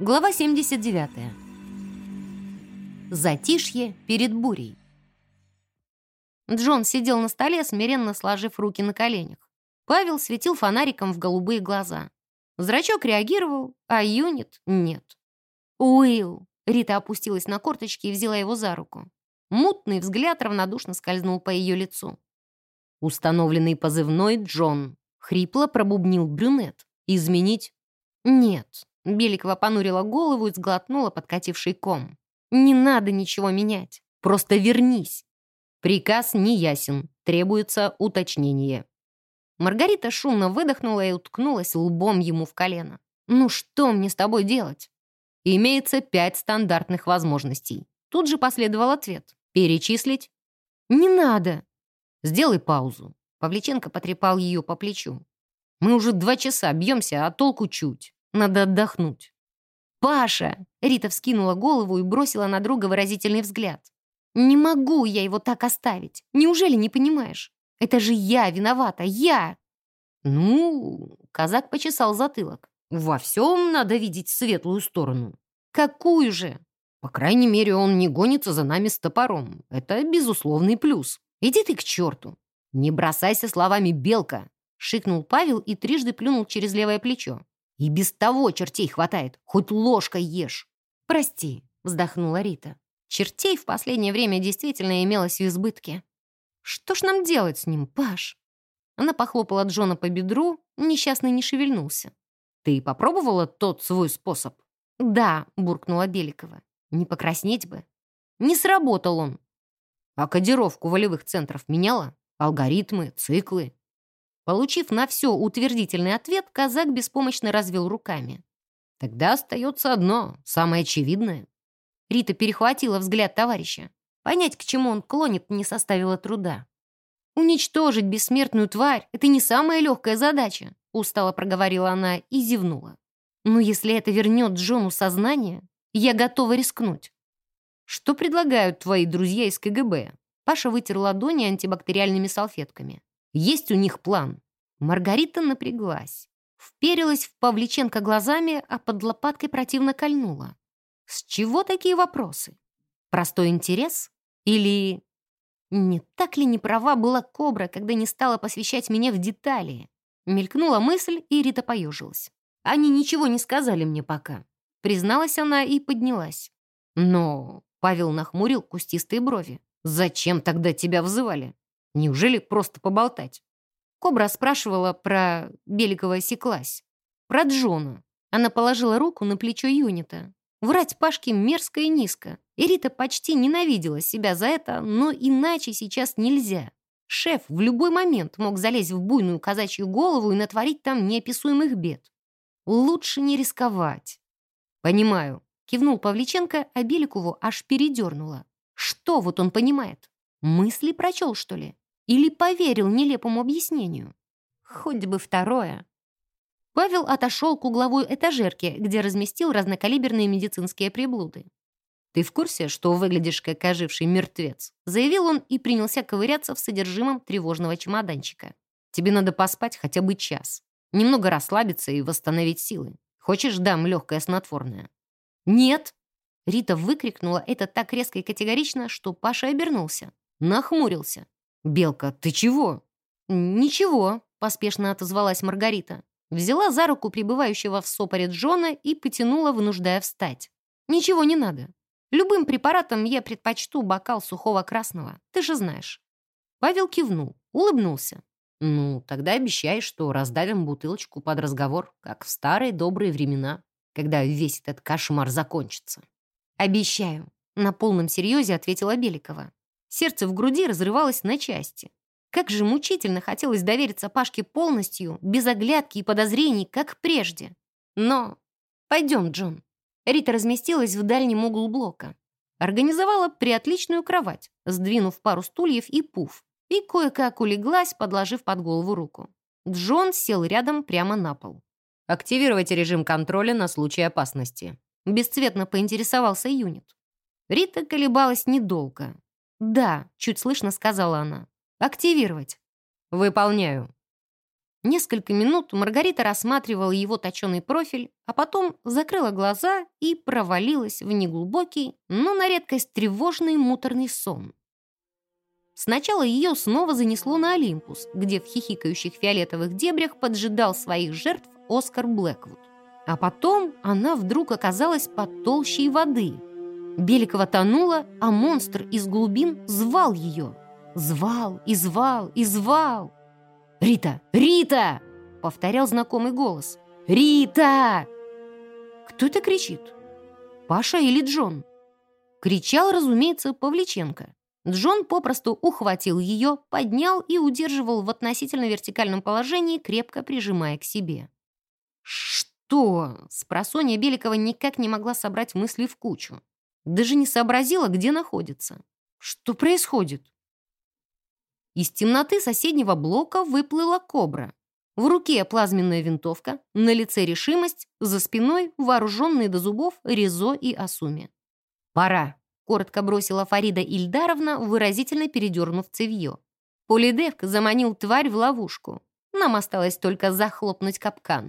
Глава 79. Затишье перед бурей. Джон сидел на столе, смиренно сложив руки на коленях. Павел светил фонариком в голубые глаза. Зрачок реагировал, а юнит — нет. «Уилл!» — Рита опустилась на корточки и взяла его за руку. Мутный взгляд равнодушно скользнул по ее лицу. Установленный позывной Джон. Хрипло пробубнил брюнет. «Изменить?» «Нет». Беликова понурила голову и сглотнула подкативший ком. «Не надо ничего менять. Просто вернись». Приказ неясен. Требуется уточнение. Маргарита шумно выдохнула и уткнулась лбом ему в колено. «Ну что мне с тобой делать?» Имеется пять стандартных возможностей. Тут же последовал ответ. «Перечислить?» «Не надо!» «Сделай паузу». Павличенко потрепал ее по плечу. «Мы уже два часа бьемся, а толку чуть. Надо отдохнуть». «Паша!» — Рита вскинула голову и бросила на друга выразительный взгляд. «Не могу я его так оставить. Неужели не понимаешь? Это же я виновата, я!» «Ну...» — казак почесал затылок. «Во всем надо видеть светлую сторону». «Какую же?» «По крайней мере, он не гонится за нами с топором. Это безусловный плюс. Иди ты к черту!» «Не бросайся словами «белка!»» — шикнул Павел и трижды плюнул через левое плечо. «И без того чертей хватает, хоть ложкой ешь!» «Прости», — вздохнула Рита. Чертей в последнее время действительно имелось в избытке. Что ж нам делать с ним, Паш?» Она похлопала Джона по бедру, несчастный не шевельнулся. «Ты попробовала тот свой способ?» «Да», — буркнула Беликова. «Не покраснеть бы». «Не сработал он». «А кодировку волевых центров меняла? Алгоритмы, циклы?» Получив на все утвердительный ответ, казак беспомощно развел руками. «Тогда остается одно, самое очевидное». Рита перехватила взгляд товарища. Понять, к чему он клонит, не составило труда. «Уничтожить бессмертную тварь — это не самая легкая задача», — устало проговорила она и зевнула. «Но если это вернет Джону сознание, я готова рискнуть». «Что предлагают твои друзья из КГБ?» Паша вытер ладони антибактериальными салфетками. «Есть у них план». Маргарита напряглась. Вперилась в Павличенко глазами, а под лопаткой противно кольнула. «С чего такие вопросы? Простой интерес? Или... Не так ли не права была Кобра, когда не стала посвящать меня в детали? Мелькнула мысль, и Рита поежилась. Они ничего не сказали мне пока. Призналась она и поднялась. Но Павел нахмурил кустистые брови. «Зачем тогда тебя взывали? Неужели просто поболтать?» Кобра спрашивала про... Беликова осеклась. Про Джона. Она положила руку на плечо Юнита. Врать Пашке мерзко и низко. И Рита почти ненавидела себя за это, но иначе сейчас нельзя. Шеф в любой момент мог залезть в буйную казачью голову и натворить там неописуемых бед. Лучше не рисковать. «Понимаю», — кивнул Павличенко, а Беликову аж передернуло. «Что вот он понимает? Мысли прочел, что ли? Или поверил нелепому объяснению? Хоть бы второе». Павел отошел к угловой этажерке, где разместил разнокалиберные медицинские приблуды. «Ты в курсе, что выглядишь как оживший мертвец?» заявил он и принялся ковыряться в содержимом тревожного чемоданчика. «Тебе надо поспать хотя бы час, немного расслабиться и восстановить силы. Хочешь, дам легкое снотворное?» «Нет!» Рита выкрикнула это так резко и категорично, что Паша обернулся. Нахмурился. «Белка, ты чего?» «Ничего», — поспешно отозвалась Маргарита. Взяла за руку пребывающего в сопоре Джона и потянула, вынуждая встать. «Ничего не надо. Любым препаратом я предпочту бокал сухого красного, ты же знаешь». Павел кивнул, улыбнулся. «Ну, тогда обещай, что раздавим бутылочку под разговор, как в старые добрые времена, когда весь этот кошмар закончится». «Обещаю», — на полном серьезе ответила Беликова. Сердце в груди разрывалось на части. Как же мучительно хотелось довериться Пашке полностью, без оглядки и подозрений, как прежде. Но... Пойдем, Джон. Рита разместилась в дальнем углу блока. Организовала приотличную кровать, сдвинув пару стульев и пуф, и кое-как улеглась, подложив под голову руку. Джон сел рядом прямо на пол. «Активировать режим контроля на случай опасности», бесцветно поинтересовался юнит. Рита колебалась недолго. «Да», — чуть слышно сказала она. «Активировать». «Выполняю». Несколько минут Маргарита рассматривала его точеный профиль, а потом закрыла глаза и провалилась в неглубокий, но на редкость тревожный муторный сон. Сначала ее снова занесло на Олимпус, где в хихикающих фиолетовых дебрях поджидал своих жертв Оскар Блэквуд. А потом она вдруг оказалась под толщей воды. Беликова тонула, а монстр из глубин звал ее. Звал и звал и звал. «Рита! Рита!» — повторял знакомый голос. «Рита!» Кто это кричит? Паша или Джон? Кричал, разумеется, Павличенко. Джон попросту ухватил ее, поднял и удерживал в относительно вертикальном положении, крепко прижимая к себе. «Что?» — спросонья Беликова никак не могла собрать мысли в кучу. Даже не сообразила, где находится. Что происходит? Из темноты соседнего блока выплыла кобра. В руке плазменная винтовка, на лице решимость, за спиной вооруженные до зубов Ризо и Асуми. «Пора», — коротко бросила Фарида Ильдаровна, выразительно передернув цевье. Полидевк заманил тварь в ловушку. Нам осталось только захлопнуть капкан.